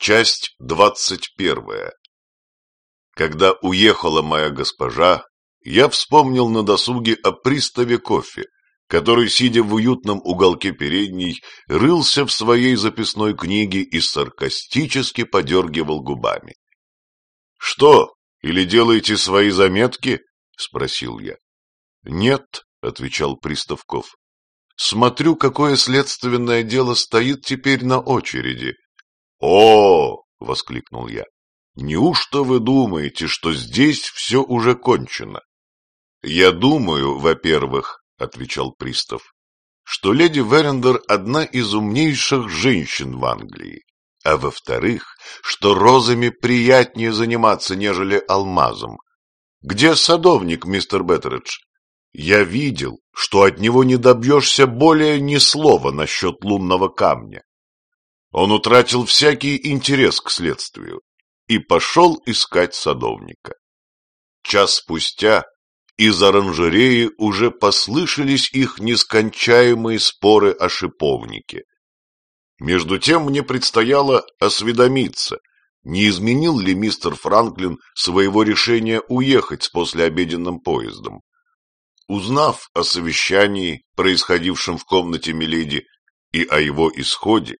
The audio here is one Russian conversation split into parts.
Часть двадцать первая. Когда уехала моя госпожа, я вспомнил на досуге о приставе кофе, который, сидя в уютном уголке передней, рылся в своей записной книге и саркастически подергивал губами. — Что, или делаете свои заметки? — спросил я. — Нет, — отвечал Приставков. — Смотрю, какое следственное дело стоит теперь на очереди. — О! — воскликнул я. — Неужто вы думаете, что здесь все уже кончено? — Я думаю, во-первых, — отвечал пристав, — что леди Верендер одна из умнейших женщин в Англии, а во-вторых, что розами приятнее заниматься, нежели алмазом. Где садовник, мистер Беттередж? Я видел, что от него не добьешься более ни слова насчет лунного камня. Он утратил всякий интерес к следствию и пошел искать садовника. Час спустя из оранжереи уже послышались их нескончаемые споры о шиповнике. Между тем мне предстояло осведомиться, не изменил ли мистер Франклин своего решения уехать с послеобеденным поездом. Узнав о совещании, происходившем в комнате Миледи, и о его исходе,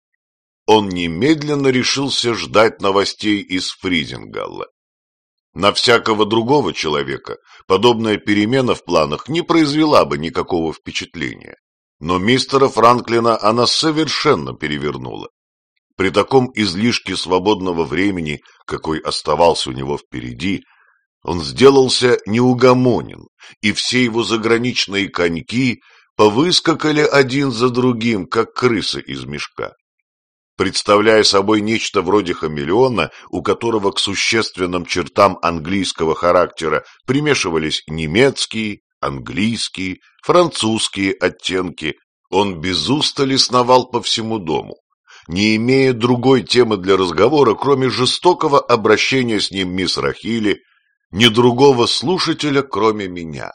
он немедленно решился ждать новостей из Фризингалла. На всякого другого человека подобная перемена в планах не произвела бы никакого впечатления. Но мистера Франклина она совершенно перевернула. При таком излишке свободного времени, какой оставался у него впереди, он сделался неугомонен, и все его заграничные коньки повыскакали один за другим, как крысы из мешка. Представляя собой нечто вроде хамелеона, у которого к существенным чертам английского характера примешивались немецкие, английские, французские оттенки, он без устали сновал по всему дому, не имея другой темы для разговора, кроме жестокого обращения с ним мисс Рахили ни другого слушателя, кроме меня.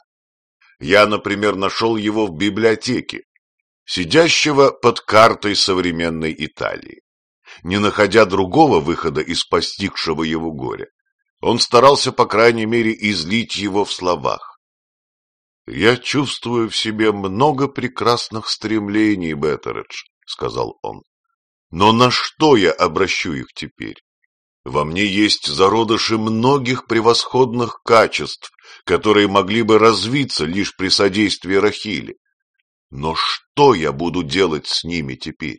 Я, например, нашел его в библиотеке, сидящего под картой современной Италии. Не находя другого выхода из постигшего его горя, он старался, по крайней мере, излить его в словах. «Я чувствую в себе много прекрасных стремлений, Беттередж», — сказал он. «Но на что я обращу их теперь? Во мне есть зародыши многих превосходных качеств, которые могли бы развиться лишь при содействии Рахили. Но что я буду делать с ними теперь?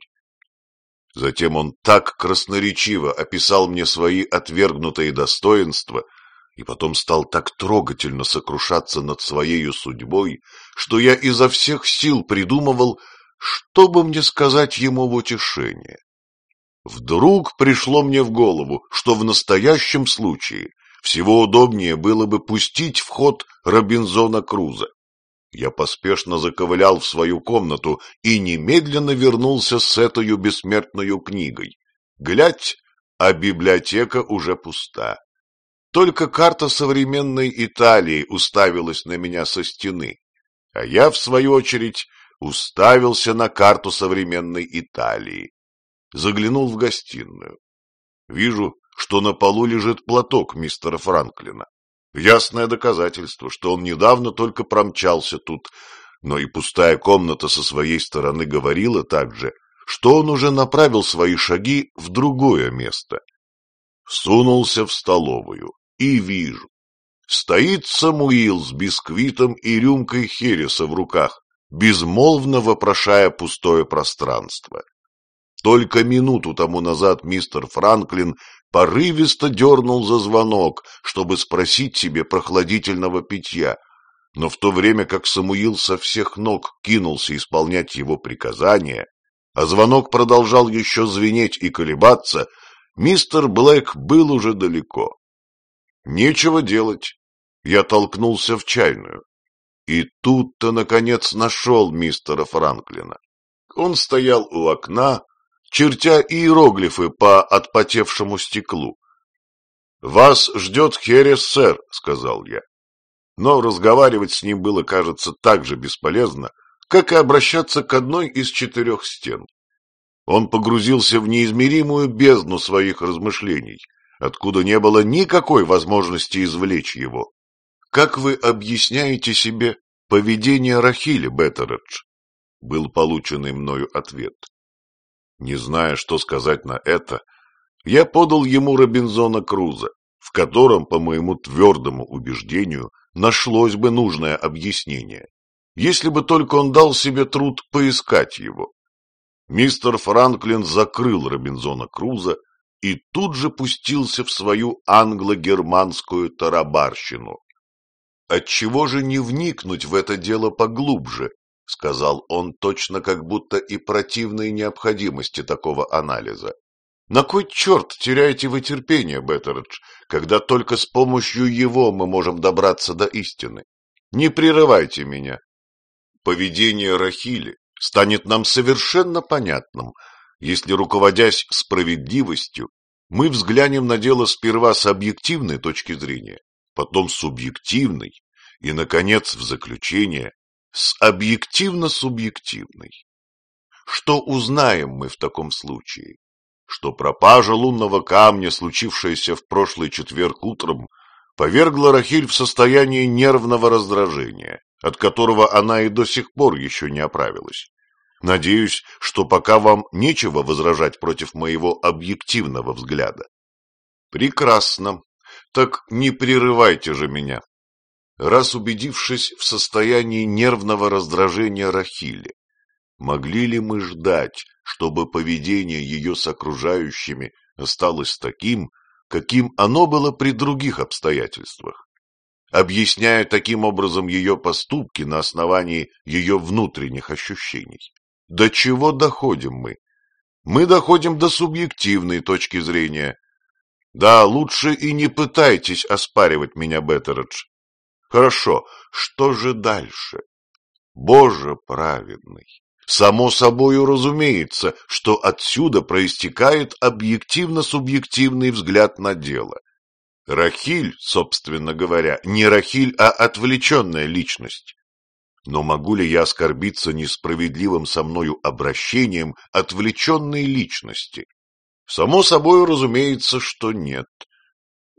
Затем он так красноречиво описал мне свои отвергнутые достоинства и потом стал так трогательно сокрушаться над своей судьбой, что я изо всех сил придумывал, что бы мне сказать ему в утешение. Вдруг пришло мне в голову, что в настоящем случае всего удобнее было бы пустить в ход Робинзона Круза. Я поспешно заковылял в свою комнату и немедленно вернулся с этой бессмертной книгой. Глядь, а библиотека уже пуста. Только карта современной Италии уставилась на меня со стены, а я, в свою очередь, уставился на карту современной Италии заглянул в гостиную. Вижу, что на полу лежит платок мистера Франклина. Ясное доказательство, что он недавно только промчался тут, но и пустая комната со своей стороны говорила также, что он уже направил свои шаги в другое место. Сунулся в столовую и вижу. Стоит Самуил с бисквитом и рюмкой хереса в руках, безмолвно вопрошая пустое пространство. Только минуту тому назад мистер Франклин порывисто дернул за звонок, чтобы спросить себе прохладительного питья, но в то время как Самуил со всех ног кинулся исполнять его приказания, а звонок продолжал еще звенеть и колебаться, мистер Блэк был уже далеко. Нечего делать. Я толкнулся в чайную. И тут-то, наконец, нашел мистера Франклина. Он стоял у окна, чертя иероглифы по отпотевшему стеклу. — Вас ждет Херес, сэр, — сказал я. Но разговаривать с ним было, кажется, так же бесполезно, как и обращаться к одной из четырех стен. Он погрузился в неизмеримую бездну своих размышлений, откуда не было никакой возможности извлечь его. Как вы объясняете себе поведение Рахили, Беттередж? Был полученный мною ответ. Не зная, что сказать на это, я подал ему Робинзона Круза, в котором, по моему твердому убеждению, нашлось бы нужное объяснение, если бы только он дал себе труд поискать его. Мистер Франклин закрыл Робинзона Круза и тут же пустился в свою англо-германскую тарабарщину. «Отчего же не вникнуть в это дело поглубже?» — сказал он, точно как будто и противной необходимости такого анализа. «На кой черт теряете вы терпение, Беттередж, когда только с помощью его мы можем добраться до истины? Не прерывайте меня. Поведение Рахили станет нам совершенно понятным, если, руководясь справедливостью, мы взглянем на дело сперва с объективной точки зрения, потом субъективной и, наконец, в заключение, с объективно-субъективной. Что узнаем мы в таком случае? Что пропажа лунного камня, случившаяся в прошлый четверг утром, повергла Рахиль в состояние нервного раздражения, от которого она и до сих пор еще не оправилась. Надеюсь, что пока вам нечего возражать против моего объективного взгляда. Прекрасно. Так не прерывайте же меня. Раз убедившись в состоянии нервного раздражения Рахили, могли ли мы ждать, чтобы поведение ее с окружающими осталось таким, каким оно было при других обстоятельствах? объясняя таким образом ее поступки на основании ее внутренних ощущений. До чего доходим мы? Мы доходим до субъективной точки зрения. Да, лучше и не пытайтесь оспаривать меня, Беттередж. Хорошо, что же дальше? Боже праведный! Само собою разумеется, что отсюда проистекает объективно-субъективный взгляд на дело. Рахиль, собственно говоря, не Рахиль, а отвлеченная личность. Но могу ли я оскорбиться несправедливым со мною обращением отвлеченной личности? Само собой, разумеется, что нет.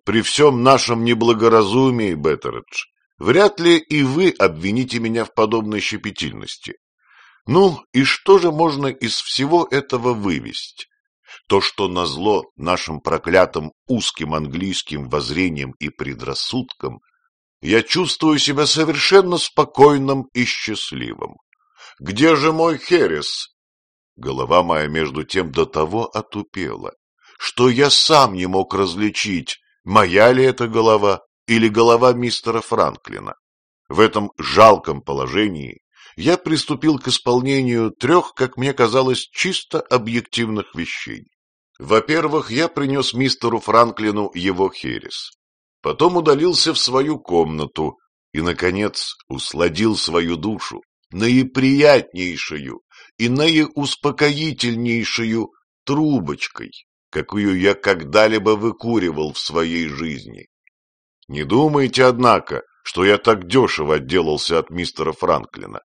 При всем нашем неблагоразумии, Беттередж, вряд ли и вы обвините меня в подобной щепетильности. Ну, и что же можно из всего этого вывести? То, что назло нашим проклятым узким английским воззрением и предрассудкам, я чувствую себя совершенно спокойным и счастливым. Где же мой Херес? Голова моя между тем до того отупела, что я сам не мог различить, моя ли это голова или голова мистера Франклина. В этом жалком положении я приступил к исполнению трех, как мне казалось, чисто объективных вещей. Во-первых, я принес мистеру Франклину его херес. Потом удалился в свою комнату и, наконец, усладил свою душу наиприятнейшую и наиуспокоительнейшую трубочкой, какую я когда-либо выкуривал в своей жизни. Не думайте, однако, что я так дешево отделался от мистера Франклина.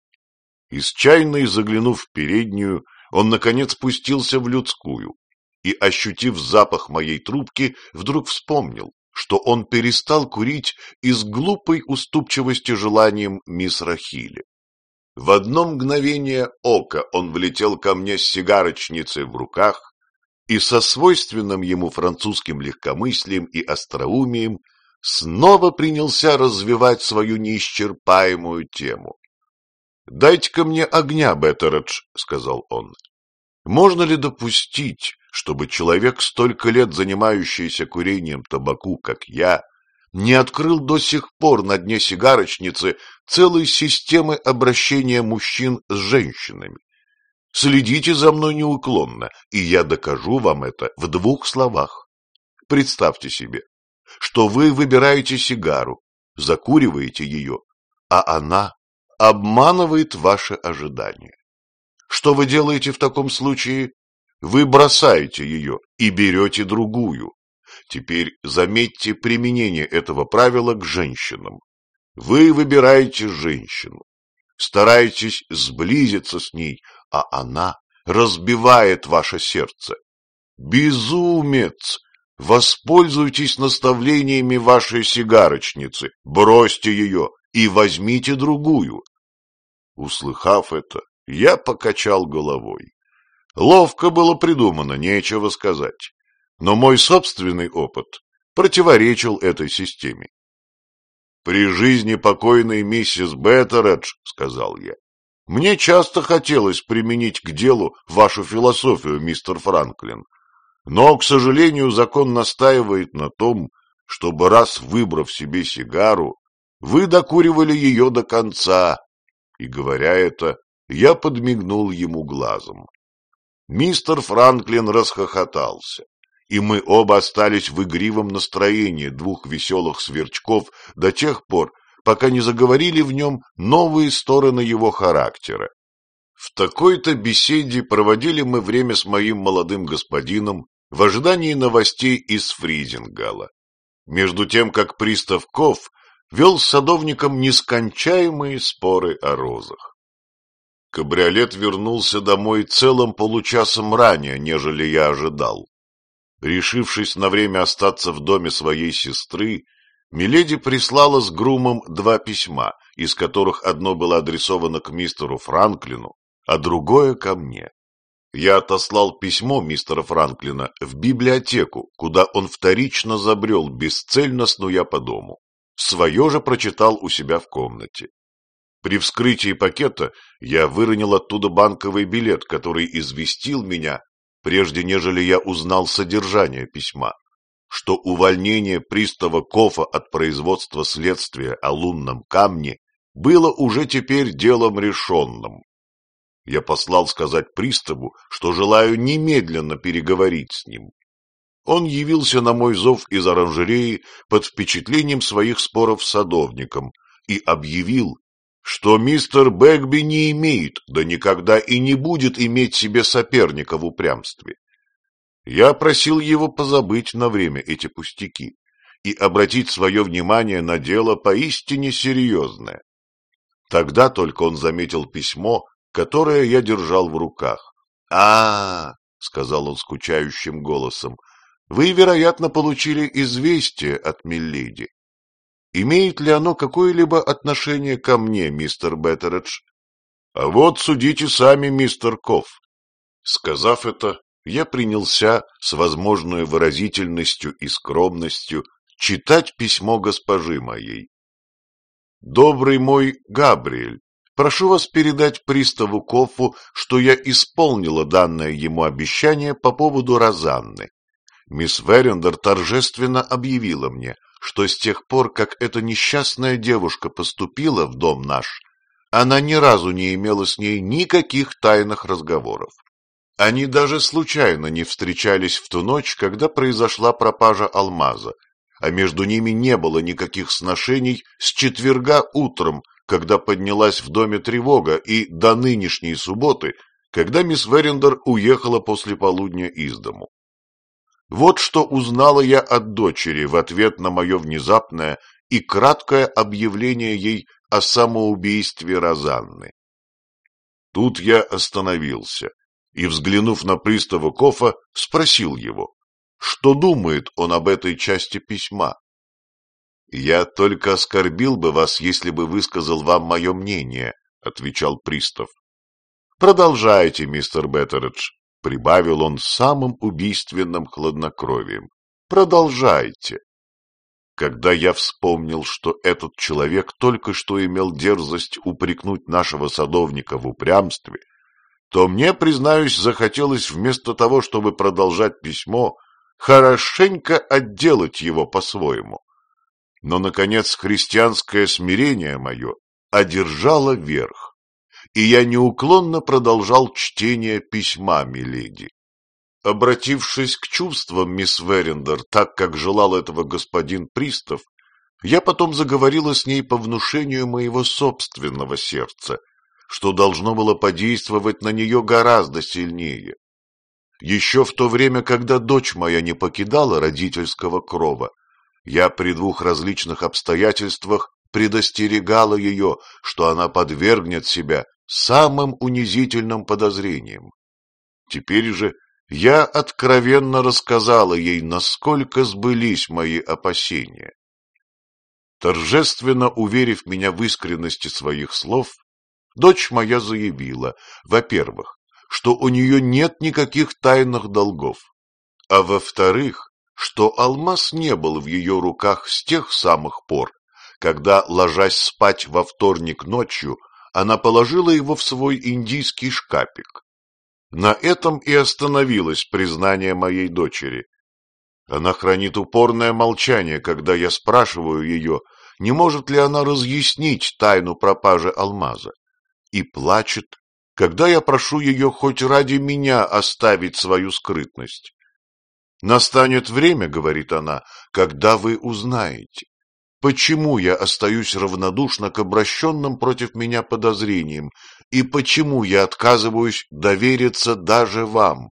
Из чайной, заглянув в переднюю, он, наконец, спустился в людскую и, ощутив запах моей трубки, вдруг вспомнил, что он перестал курить из глупой уступчивости желанием мисс Рахили. В одно мгновение ока он влетел ко мне с сигарочницей в руках и со свойственным ему французским легкомыслием и остроумием снова принялся развивать свою неисчерпаемую тему. «Дайте-ка мне огня, Беттередж», — сказал он. «Можно ли допустить, чтобы человек, столько лет занимающийся курением табаку, как я, не открыл до сих пор на дне сигарочницы целой системы обращения мужчин с женщинами. Следите за мной неуклонно, и я докажу вам это в двух словах. Представьте себе, что вы выбираете сигару, закуриваете ее, а она обманывает ваши ожидания. Что вы делаете в таком случае? Вы бросаете ее и берете другую. Теперь заметьте применение этого правила к женщинам. Вы выбираете женщину, стараетесь сблизиться с ней, а она разбивает ваше сердце. Безумец! Воспользуйтесь наставлениями вашей сигарочницы, бросьте ее и возьмите другую. Услыхав это, я покачал головой. Ловко было придумано, нечего сказать. Но мой собственный опыт противоречил этой системе. «При жизни покойной миссис Беттередж, — сказал я, — мне часто хотелось применить к делу вашу философию, мистер Франклин, но, к сожалению, закон настаивает на том, чтобы раз выбрав себе сигару, вы докуривали ее до конца. И, говоря это, я подмигнул ему глазом. Мистер Франклин расхохотался, и мы оба остались в игривом настроении двух веселых сверчков до тех пор, пока не заговорили в нем новые стороны его характера. В такой-то беседе проводили мы время с моим молодым господином в ожидании новостей из Фризингала. Между тем, как пристав Ков вел с садовником нескончаемые споры о розах. Кабриолет вернулся домой целым получасом ранее, нежели я ожидал. Решившись на время остаться в доме своей сестры, Миледи прислала с Грумом два письма, из которых одно было адресовано к мистеру Франклину, а другое ко мне. Я отослал письмо мистера Франклина в библиотеку, куда он вторично забрел, бесцельно снуя по дому. Свое же прочитал у себя в комнате. При вскрытии пакета я выронил оттуда банковый билет, который известил меня, прежде нежели я узнал содержание письма, что увольнение пристава Кофа от производства следствия о лунном камне было уже теперь делом решенным, я послал сказать приставу, что желаю немедленно переговорить с ним. Он явился на мой зов из оранжереи под впечатлением своих споров с садовником и объявил, что мистер Бэгби не имеет, да никогда и не будет иметь себе соперника в упрямстве. Я просил его позабыть на время эти пустяки и обратить свое внимание на дело поистине серьезное. Тогда только он заметил письмо, которое я держал в руках. а, -а, -а сказал он скучающим голосом, — вы, вероятно, получили известие от Миллиди. Имеет ли оно какое-либо отношение ко мне, мистер Беттередж? А вот судите сами, мистер Кофф. Сказав это, я принялся с возможной выразительностью и скромностью читать письмо госпожи моей. «Добрый мой Габриэль, Прошу вас передать приставу Кофу, что я исполнила данное ему обещание по поводу Розанны. Мисс Верендер торжественно объявила мне, что с тех пор, как эта несчастная девушка поступила в дом наш, она ни разу не имела с ней никаких тайных разговоров. Они даже случайно не встречались в ту ночь, когда произошла пропажа алмаза, а между ними не было никаких сношений с четверга утром, когда поднялась в доме тревога, и до нынешней субботы, когда мисс Верендер уехала после полудня из дому. Вот что узнала я от дочери в ответ на мое внезапное и краткое объявление ей о самоубийстве Розанны. Тут я остановился и, взглянув на пристава Кофа, спросил его, что думает он об этой части письма. «Я только оскорбил бы вас, если бы высказал вам мое мнение», — отвечал пристав. «Продолжайте, мистер Беттередж», — прибавил он самым убийственным хладнокровием. «Продолжайте». Когда я вспомнил, что этот человек только что имел дерзость упрекнуть нашего садовника в упрямстве, то мне, признаюсь, захотелось вместо того, чтобы продолжать письмо, хорошенько отделать его по-своему. Но, наконец, христианское смирение мое одержало верх, и я неуклонно продолжал чтение письма Миледи. Обратившись к чувствам мисс Верендер, так как желал этого господин Пристав, я потом заговорила с ней по внушению моего собственного сердца, что должно было подействовать на нее гораздо сильнее. Еще в то время, когда дочь моя не покидала родительского крова, я при двух различных обстоятельствах предостерегала ее, что она подвергнет себя самым унизительным подозрениям. Теперь же я откровенно рассказала ей, насколько сбылись мои опасения. Торжественно уверив меня в искренности своих слов, дочь моя заявила, во-первых, что у нее нет никаких тайных долгов, а во-вторых, что алмаз не был в ее руках с тех самых пор, когда, ложась спать во вторник ночью, она положила его в свой индийский шкапик. На этом и остановилось признание моей дочери. Она хранит упорное молчание, когда я спрашиваю ее, не может ли она разъяснить тайну пропажи алмаза, и плачет, когда я прошу ее хоть ради меня оставить свою скрытность. «Настанет время, — говорит она, — когда вы узнаете, почему я остаюсь равнодушна к обращенным против меня подозрениям и почему я отказываюсь довериться даже вам.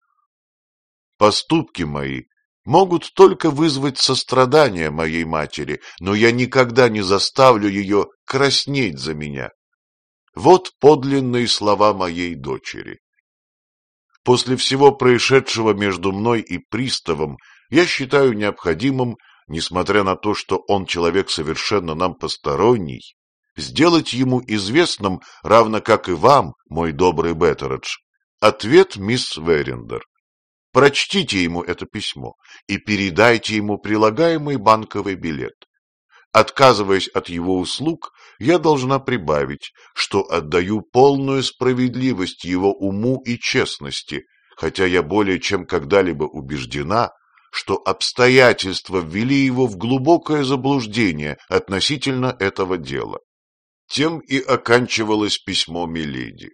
Поступки мои могут только вызвать сострадание моей матери, но я никогда не заставлю ее краснеть за меня. Вот подлинные слова моей дочери. После всего происшедшего между мной и приставом я считаю необходимым, несмотря на то, что он человек совершенно нам посторонний, сделать ему известным, равно как и вам, мой добрый Беттередж, ответ мисс Верендер. Прочтите ему это письмо и передайте ему прилагаемый банковый билет. Отказываясь от его услуг, я должна прибавить, что отдаю полную справедливость его уму и честности, хотя я более чем когда-либо убеждена, что обстоятельства ввели его в глубокое заблуждение относительно этого дела. Тем и оканчивалось письмо Миледи.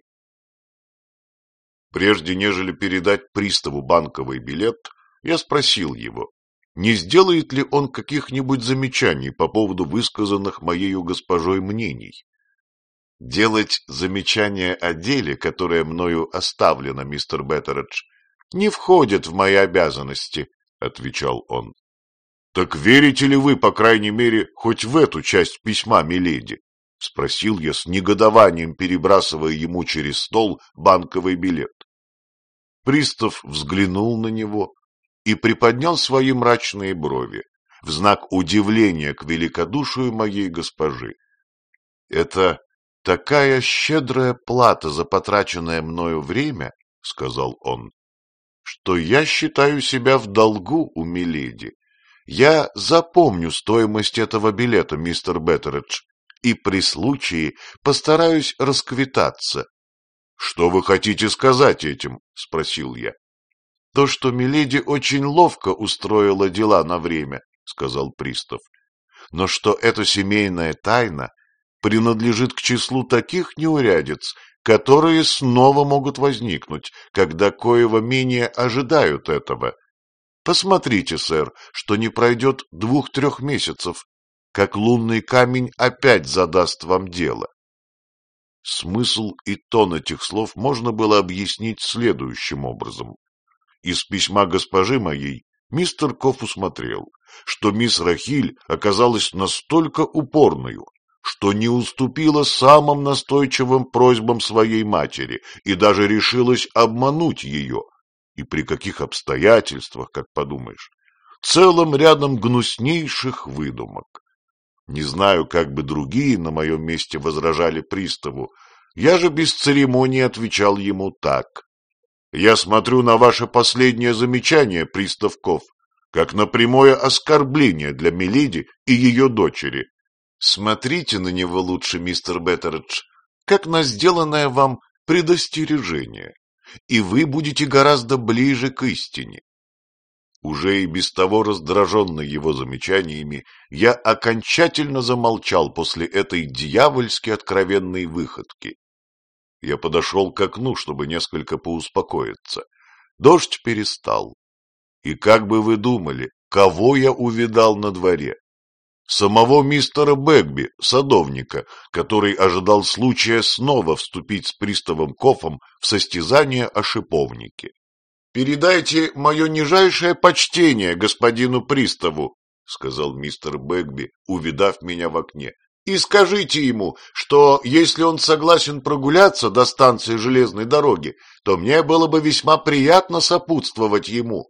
Прежде нежели передать приставу банковый билет, я спросил его, не сделает ли он каких-нибудь замечаний по поводу высказанных моею госпожой мнений. Делать замечания о деле, которое мною оставлено, мистер Беттередж, не входит в мои обязанности, — отвечал он. — Так верите ли вы, по крайней мере, хоть в эту часть письма, миледи? — спросил я с негодованием, перебрасывая ему через стол банковый билет. Пристав взглянул на него и приподнял свои мрачные брови в знак удивления к великодушию моей госпожи. «Это такая щедрая плата за потраченное мною время, — сказал он, — что я считаю себя в долгу у Миледи. Я запомню стоимость этого билета, мистер Беттередж, и при случае постараюсь расквитаться. — Что вы хотите сказать этим? — спросил я. — То, что Миледи очень ловко устроила дела на время, — сказал пристав, — но что эта семейная тайна принадлежит к числу таких неурядиц, которые снова могут возникнуть, когда коего менее ожидают этого. Посмотрите, сэр, что не пройдет двух-трех месяцев, как лунный камень опять задаст вам дело. Смысл и тон этих слов можно было объяснить следующим образом. Из письма госпожи моей мистер Коф усмотрел, что мисс Рахиль оказалась настолько упорною, что не уступила самым настойчивым просьбам своей матери и даже решилась обмануть ее. И при каких обстоятельствах, как подумаешь, целым рядом гнуснейших выдумок. Не знаю, как бы другие на моем месте возражали приставу. Я же без церемонии отвечал ему так. Я смотрю на ваше последнее замечание, приставков, как на прямое оскорбление для Мелиди и ее дочери. Смотрите на него лучше, мистер Беттередж, как на сделанное вам предостережение, и вы будете гораздо ближе к истине. Уже и без того раздраженный его замечаниями, я окончательно замолчал после этой дьявольски откровенной выходки. Я подошел к окну, чтобы несколько поуспокоиться. Дождь перестал. И как бы вы думали, кого я увидал на дворе? Самого мистера Бэгби, садовника, который ожидал случая снова вступить с приставом Кофом в состязание о шиповнике. «Передайте мое нижайшее почтение господину приставу», — сказал мистер Бэгби, увидав меня в окне, и скажите ему, что если он согласен прогуляться до станции железной дороги, то мне было бы весьма приятно сопутствовать ему.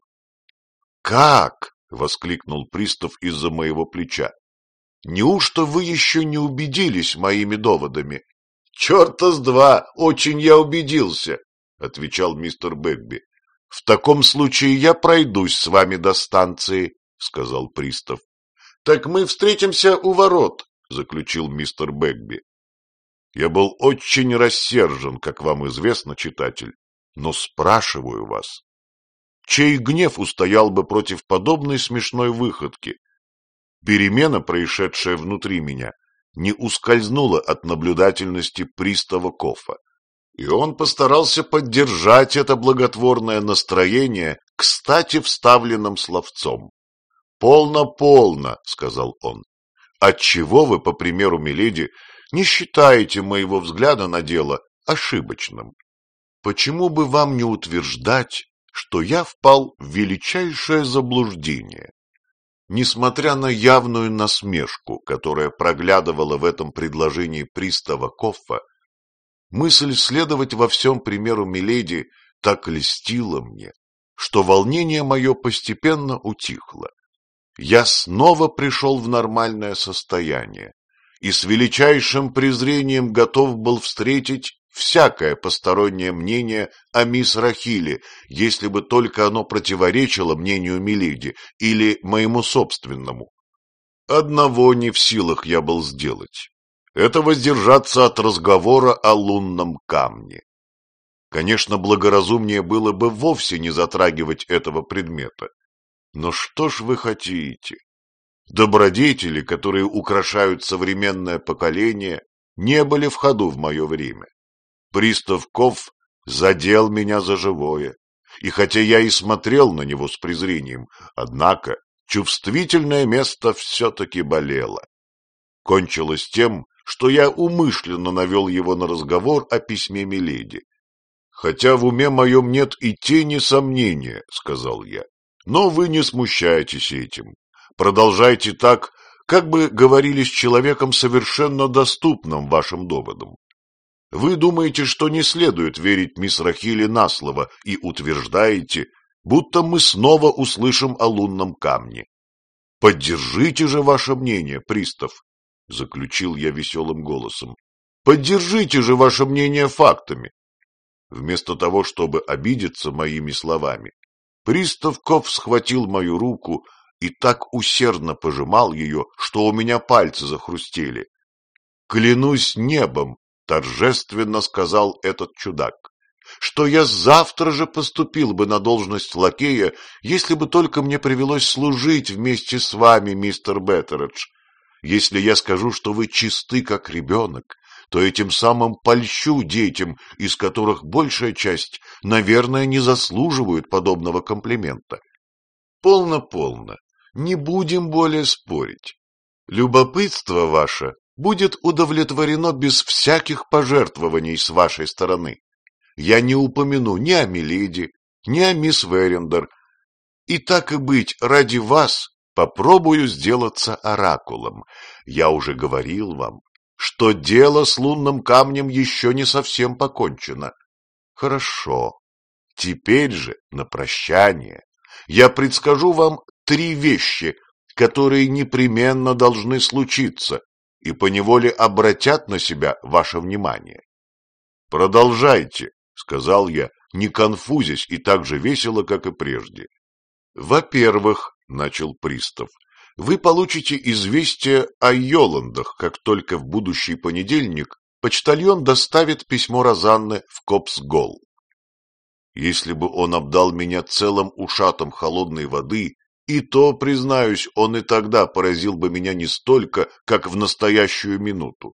— Как? — воскликнул пристав из-за моего плеча. — Неужто вы еще не убедились моими доводами? — Черта с два, очень я убедился, — отвечал мистер Бэгби. — В таком случае я пройдусь с вами до станции, — сказал пристав. — Так мы встретимся у ворот, — заключил мистер Бэгби. Я был очень рассержен, как вам известно, читатель, но спрашиваю вас, чей гнев устоял бы против подобной смешной выходки? Перемена, происшедшая внутри меня, не ускользнула от наблюдательности пристава Кофа, и он постарался поддержать это благотворное настроение кстати вставленным словцом. «Полно, полно», — сказал он, Отчего вы, по примеру Миледи, не считаете моего взгляда на дело ошибочным? Почему бы вам не утверждать, что я впал в величайшее заблуждение? Несмотря на явную насмешку, которая проглядывала в этом предложении пристава Коффа, мысль следовать во всем примеру Миледи так льстила мне, что волнение мое постепенно утихло я снова пришел в нормальное состояние и с величайшим презрением готов был встретить всякое постороннее мнение о мисс Рахиле, если бы только оно противоречило мнению Миледи или моему собственному. Одного не в силах я был сделать. Это воздержаться от разговора о лунном камне. Конечно, благоразумнее было бы вовсе не затрагивать этого предмета. Но что ж вы хотите? Добродетели, которые украшают современное поколение, не были в ходу в мое время. Пристав Ков задел меня за живое, и хотя я и смотрел на него с презрением, однако чувствительное место все-таки болело. Кончилось тем, что я умышленно навел его на разговор о письме Миледи. «Хотя в уме моем нет и тени сомнения», — сказал я, но вы не смущайтесь этим. Продолжайте так, как бы говорили с человеком совершенно доступным вашим доводом. Вы думаете, что не следует верить мисс Рахиле на слово и утверждаете, будто мы снова услышим о лунном камне. Поддержите же ваше мнение, пристав, — заключил я веселым голосом. Поддержите же ваше мнение фактами. Вместо того, чтобы обидеться моими словами, Приставков схватил мою руку и так усердно пожимал ее, что у меня пальцы захрустели. «Клянусь небом!» — торжественно сказал этот чудак что я завтра же поступил бы на должность лакея, если бы только мне привелось служить вместе с вами, мистер Беттередж. Если я скажу, что вы чисты, как ребенок, то этим самым польщу детям, из которых большая часть, наверное, не заслуживают подобного комплимента. Полно-полно, не будем более спорить. Любопытство ваше будет удовлетворено без всяких пожертвований с вашей стороны. Я не упомяну ни о Миледи, ни о мисс Верендер. И так и быть, ради вас попробую сделаться оракулом. Я уже говорил вам, что дело с лунным камнем еще не совсем покончено. Хорошо. Теперь же, на прощание, я предскажу вам три вещи, которые непременно должны случиться и поневоле обратят на себя ваше внимание. Продолжайте, — сказал я, не конфузясь и так же весело, как и прежде. Во-первых, — начал пристав, — вы получите известие о Йоландах, как только в будущий понедельник почтальон доставит письмо Розанны в Копсгол. Если бы он обдал меня целым ушатом холодной воды, и то, признаюсь, он и тогда поразил бы меня не столько, как в настоящую минуту.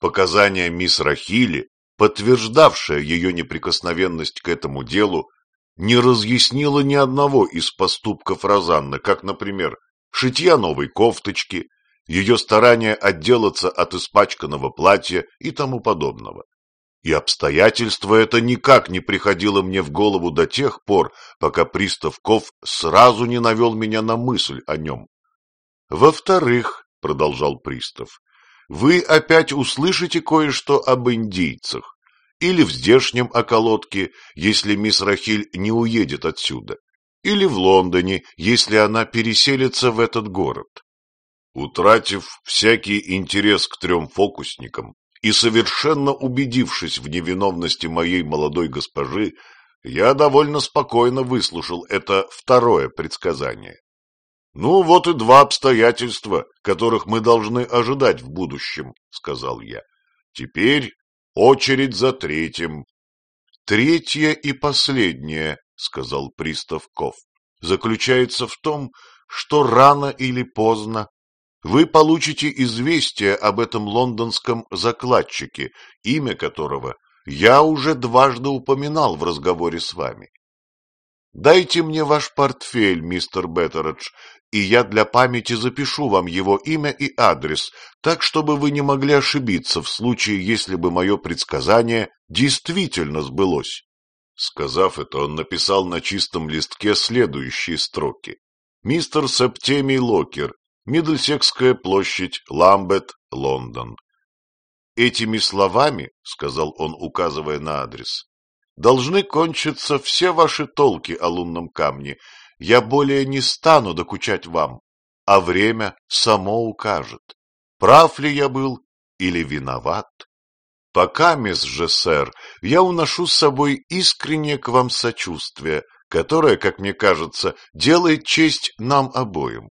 Показания мисс Рахили, подтверждавшая ее неприкосновенность к этому делу, не разъяснила ни одного из поступков Розанны, как, например, шитья новой кофточки, ее старания отделаться от испачканного платья и тому подобного. И обстоятельство это никак не приходило мне в голову до тех пор, пока пристав Ков сразу не навел меня на мысль о нем. Во-вторых, — продолжал пристав, вы опять услышите кое-что об индийцах или в здешнем околотке, если мисс Рахиль не уедет отсюда, или в Лондоне, если она переселится в этот город. Утратив всякий интерес к трем фокусникам и совершенно убедившись в невиновности моей молодой госпожи, я довольно спокойно выслушал это второе предсказание. «Ну, вот и два обстоятельства, которых мы должны ожидать в будущем», — сказал я. «Теперь очередь за третьим». «Третье и последнее», — сказал пристав Ков, — «заключается в том, что рано или поздно вы получите известие об этом лондонском закладчике, имя которого я уже дважды упоминал в разговоре с вами. Дайте мне ваш портфель, мистер Беттередж, и я для памяти запишу вам его имя и адрес, так, чтобы вы не могли ошибиться в случае, если бы мое предсказание действительно сбылось. Сказав это, он написал на чистом листке следующие строки. Мистер Септемий Локер, Мидлсекская площадь, Ламбет, Лондон. Этими словами, — сказал он, указывая на адрес, — должны кончиться все ваши толки о лунном камне. Я более не стану докучать вам, а время само укажет, прав ли я был или виноват. Пока, мисс же, сэр, я уношу с собой искреннее к вам сочувствие, которое, как мне кажется, делает честь нам обоим.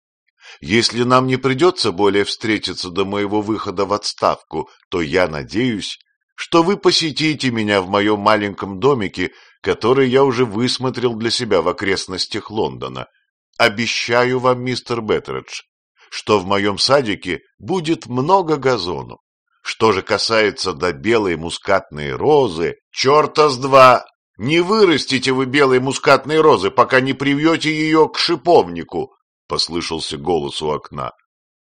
Если нам не придется более встретиться до моего выхода в отставку, то я надеюсь, что вы посетите меня в моем маленьком домике, который я уже высмотрел для себя в окрестностях Лондона. Обещаю вам, мистер Беттередж, что в моем садике будет много газону. Что же касается до белой мускатной розы, черта с два! Не вырастите вы белой мускатной розы, пока не привьете ее к шиповнику, послышался голос у окна.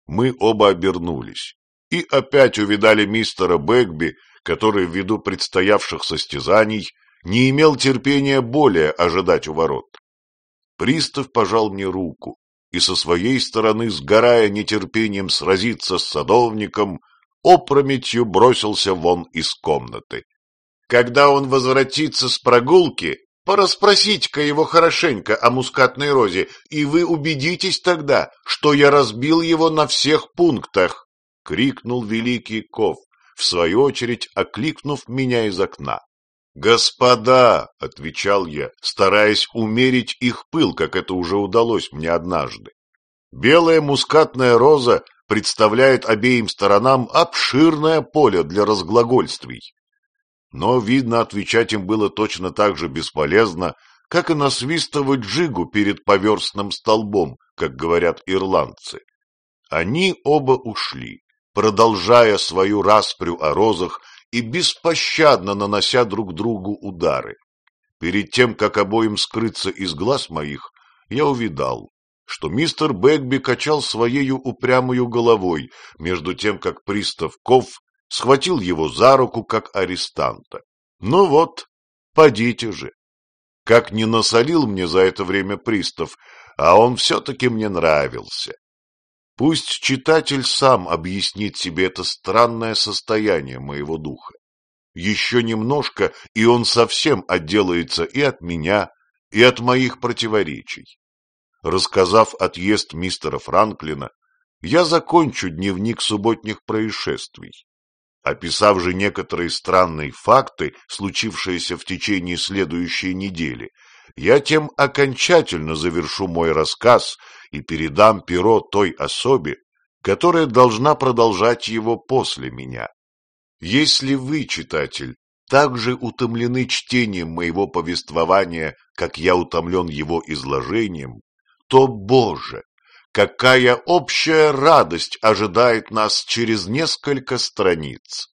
Мы оба обернулись и опять увидали мистера Бэгби, который ввиду предстоявших состязаний не имел терпения более ожидать у ворот. Пристав пожал мне руку и со своей стороны, сгорая нетерпением сразиться с садовником, опрометью бросился вон из комнаты. Когда он возвратится с прогулки, Пораспросите-ка его хорошенько о мускатной розе, и вы убедитесь тогда, что я разбил его на всех пунктах, — крикнул великий Ков, в свою очередь окликнув меня из окна. «Господа!» — отвечал я, стараясь умерить их пыл, как это уже удалось мне однажды. «Белая мускатная роза представляет обеим сторонам обширное поле для разглагольствий. Но, видно, отвечать им было точно так же бесполезно, как и насвистывать джигу перед поверстным столбом, как говорят ирландцы. Они оба ушли, продолжая свою распрю о розах и беспощадно нанося друг другу удары. Перед тем, как обоим скрыться из глаз моих, я увидал, что мистер Бэгби качал своею упрямую головой, между тем, как пристав Ков схватил его за руку, как арестанта. Ну вот, подите же. Как не насолил мне за это время пристав, а он все-таки мне нравился. Пусть читатель сам объяснит себе это странное состояние моего духа. Еще немножко, и он совсем отделается и от меня, и от моих противоречий. Рассказав отъезд мистера Франклина, я закончу дневник субботних происшествий. Описав же некоторые странные факты, случившиеся в течение следующей недели, я тем окончательно завершу мой рассказ и передам перо той особе, которая должна продолжать его после меня. Если вы, читатель, также утомлены чтением моего повествования, как я утомлен его изложением, то, Боже, какая общая радость ожидает нас через несколько страниц.